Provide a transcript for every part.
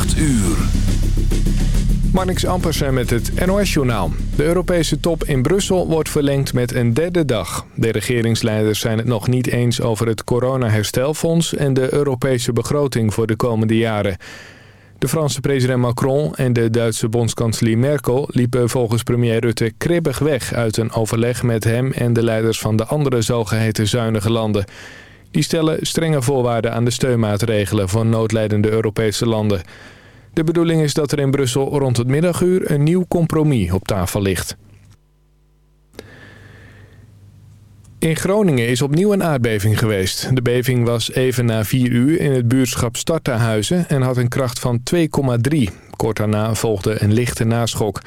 8 uur. Marnix Ampersen met het NOS-journaal. De Europese top in Brussel wordt verlengd met een derde dag. De regeringsleiders zijn het nog niet eens over het coronaherstelfonds... en de Europese begroting voor de komende jaren. De Franse president Macron en de Duitse bondskanselier Merkel... liepen volgens premier Rutte kribbig weg uit een overleg met hem... en de leiders van de andere zogeheten zuinige landen... Die stellen strenge voorwaarden aan de steunmaatregelen van noodlijdende Europese landen. De bedoeling is dat er in Brussel rond het middaguur een nieuw compromis op tafel ligt. In Groningen is opnieuw een aardbeving geweest. De beving was even na 4 uur in het buurtschap Startahuizen en had een kracht van 2,3. Kort daarna volgde een lichte naschok.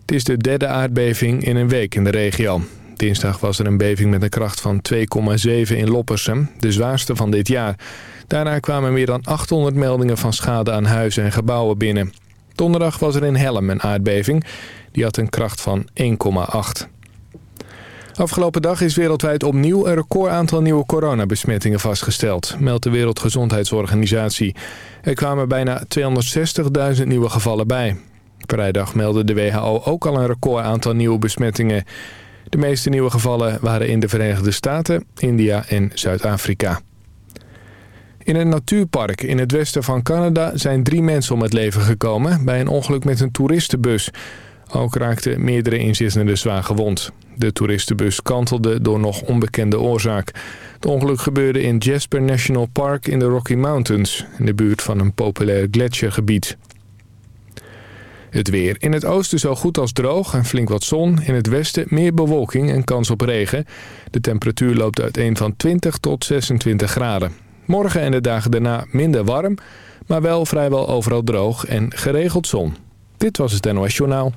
Het is de derde aardbeving in een week in de regio. Dinsdag was er een beving met een kracht van 2,7 in Loppersum, de zwaarste van dit jaar. Daarna kwamen meer dan 800 meldingen van schade aan huizen en gebouwen binnen. Donderdag was er in Helm een aardbeving. Die had een kracht van 1,8. Afgelopen dag is wereldwijd opnieuw een recordaantal nieuwe coronabesmettingen vastgesteld, meldt de Wereldgezondheidsorganisatie. Er kwamen bijna 260.000 nieuwe gevallen bij. Vrijdag meldde de WHO ook al een recordaantal nieuwe besmettingen. De meeste nieuwe gevallen waren in de Verenigde Staten, India en Zuid-Afrika. In een natuurpark in het westen van Canada zijn drie mensen om het leven gekomen... bij een ongeluk met een toeristenbus. Ook raakten meerdere inzittenden zwaar gewond. De toeristenbus kantelde door nog onbekende oorzaak. Het ongeluk gebeurde in Jasper National Park in de Rocky Mountains... in de buurt van een populair gletsjergebied. Het weer. In het oosten zo goed als droog en flink wat zon. In het westen meer bewolking en kans op regen. De temperatuur loopt uiteen van 20 tot 26 graden. Morgen en de dagen daarna minder warm, maar wel vrijwel overal droog en geregeld zon. Dit was het NOS Journaal.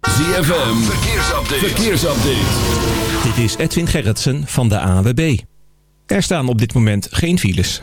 ZFM. Verkeersupdate. Verkeersupdate. Dit is Edwin Gerritsen van de ANWB. Er staan op dit moment geen files.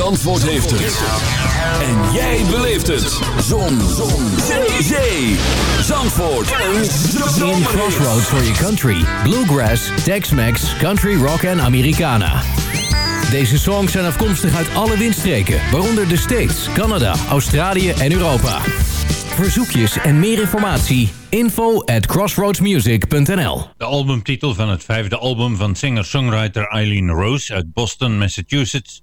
Zandvoort heeft het. En jij beleeft het. Zon. Zon. Zee. Zee. Zandvoort. Een Crossroads for your country. Bluegrass, Tex-Mex, Country Rock en Americana. Deze songs zijn afkomstig uit alle windstreken, waaronder de States, Canada, Australië en Europa. Verzoekjes en meer informatie, info at crossroadsmusic.nl De albumtitel van het vijfde album van singer-songwriter Eileen Rose uit Boston, Massachusetts,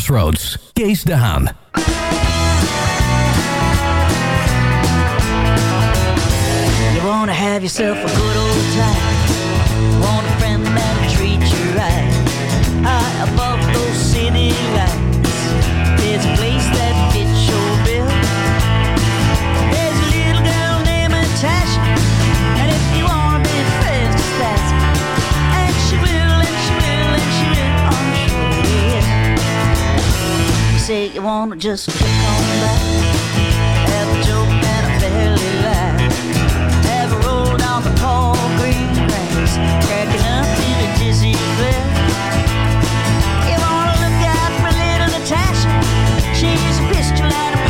Crossroads. Kees de Haan. You wanna have yourself a good old time. Want a friend that'll you right. High above those city lights. There's a place that say you wanna just kick on back. Have a joke and a fairly laugh. Have a roll down the tall green grass, cracking up in a dizzy cliff. You wanna look out for little Natasha? She's a pistol and a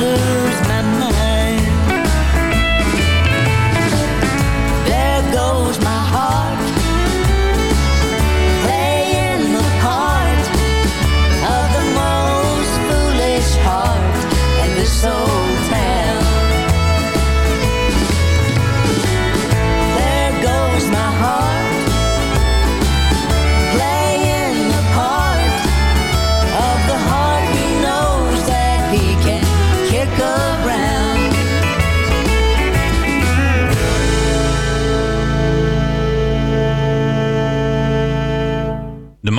longer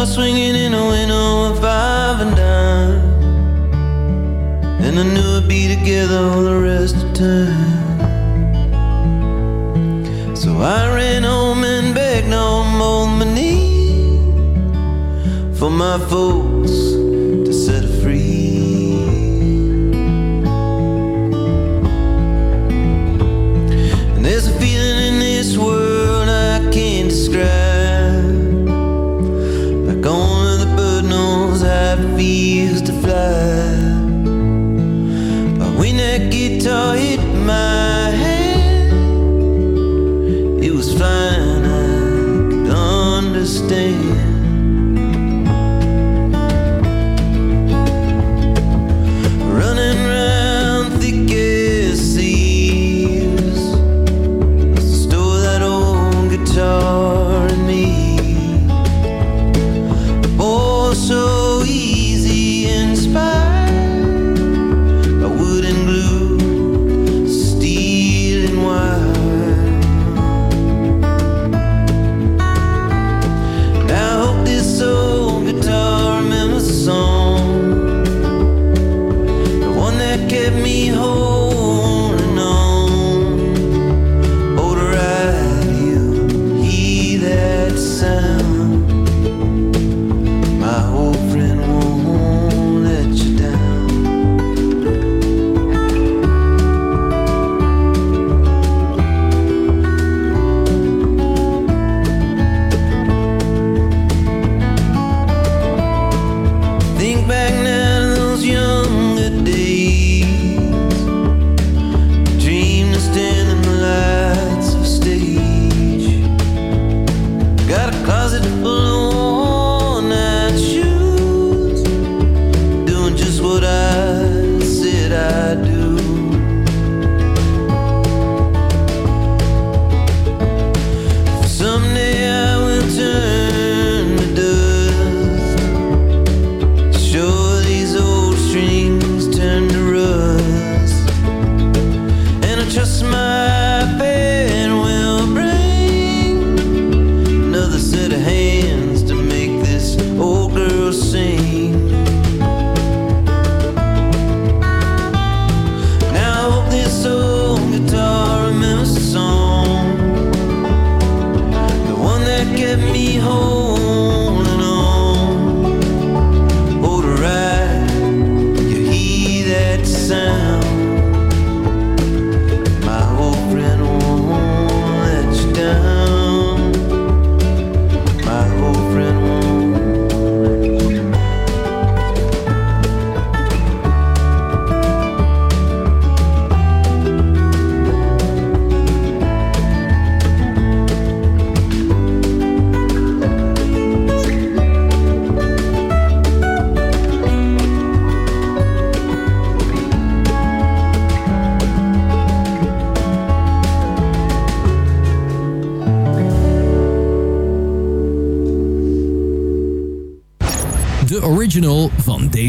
Guitar swinging in a window of five and dime. And I knew I'd be together all the rest of time. So I ran home and begged both my knees for my folks to set free. And there's a feeling in this world I can't describe. toy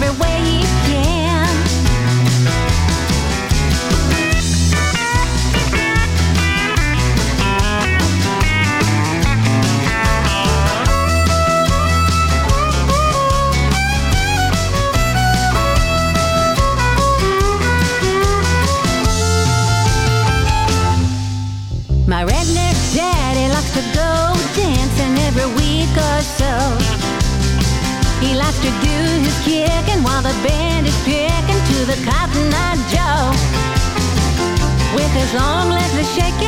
everywhere Shake it.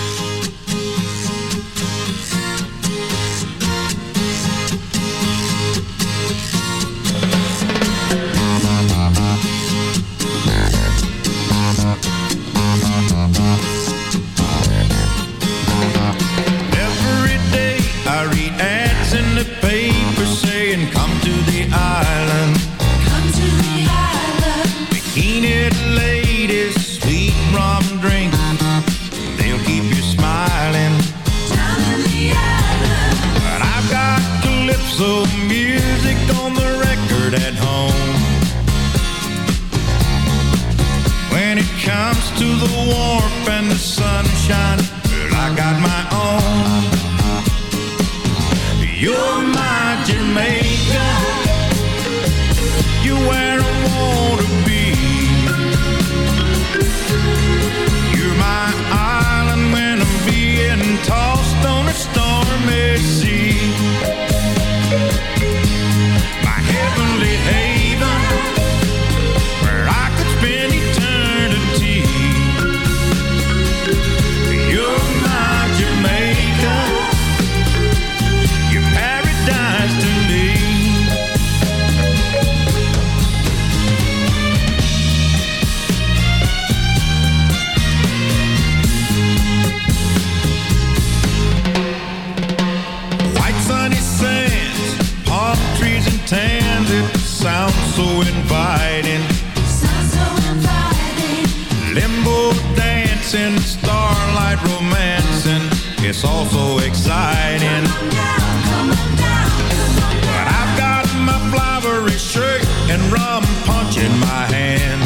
rum punch in my hand.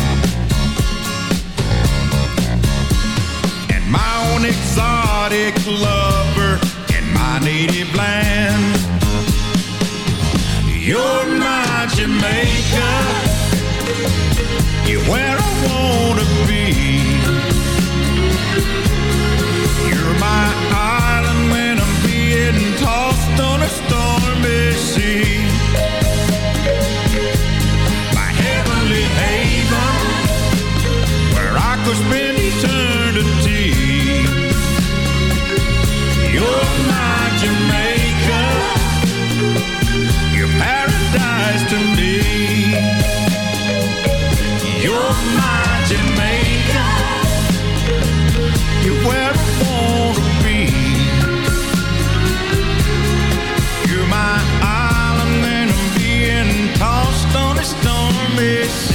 And my own exotic lover in my native land. miss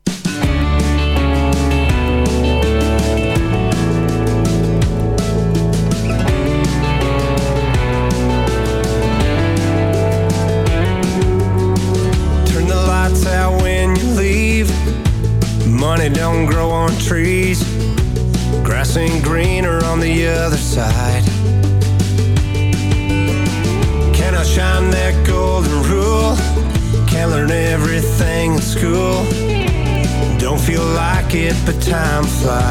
it, but time flies.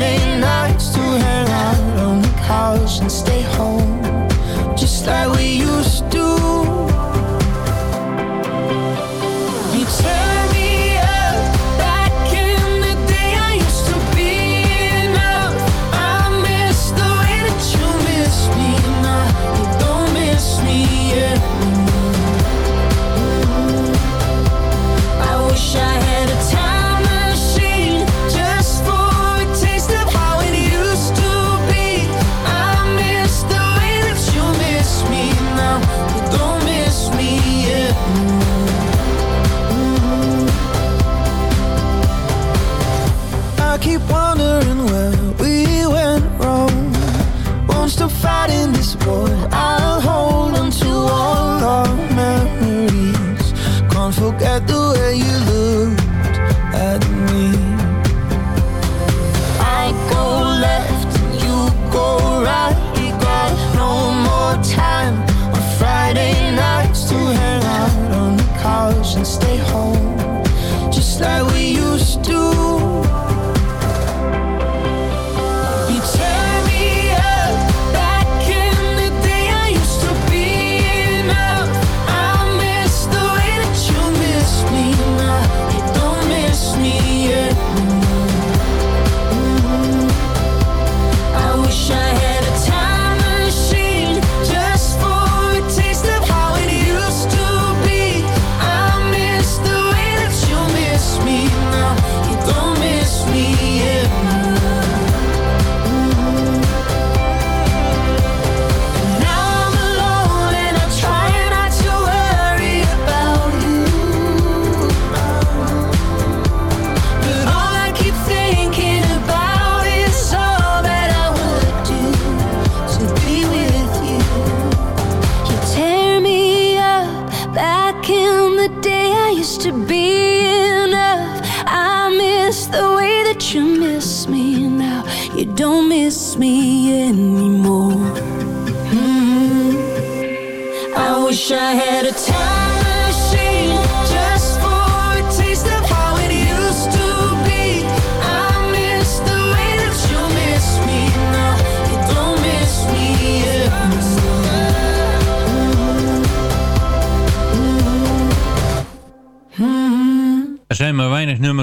Friday nights to hang out on the couch and stay home, just like we.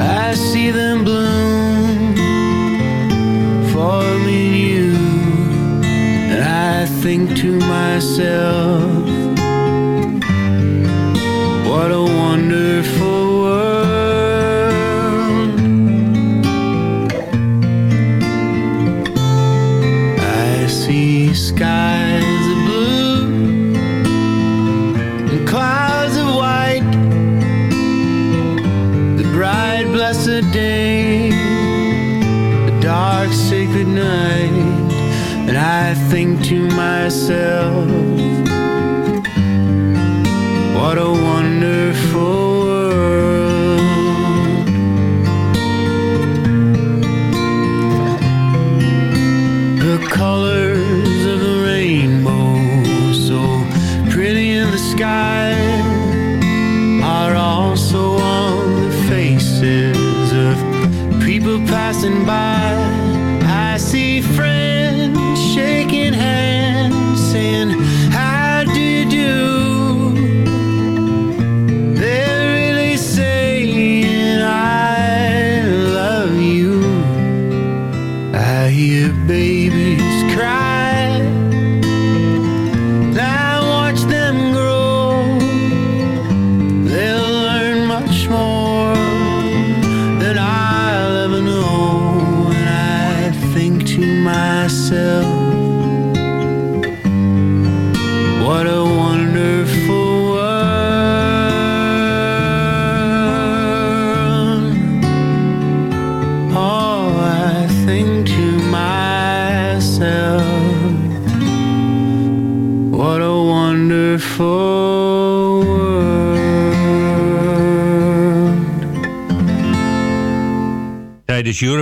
I see them bloom and I think to myself, myself, myself,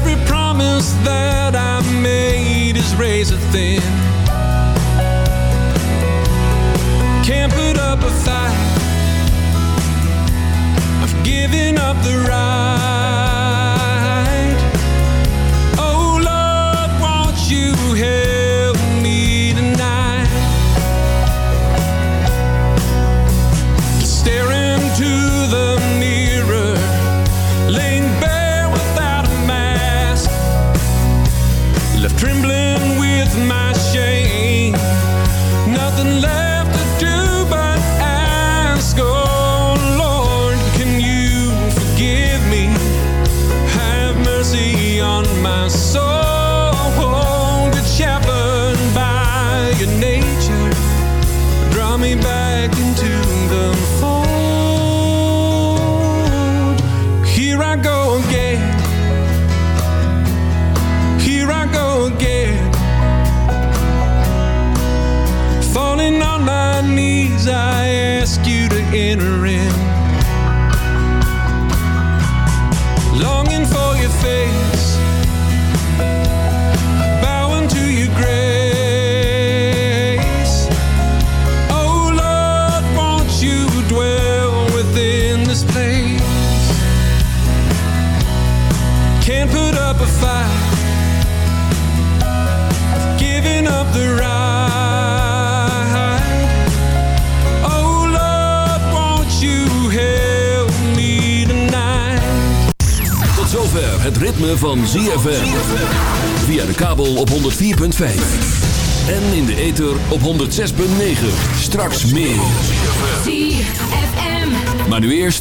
every promise that I made is razor thin.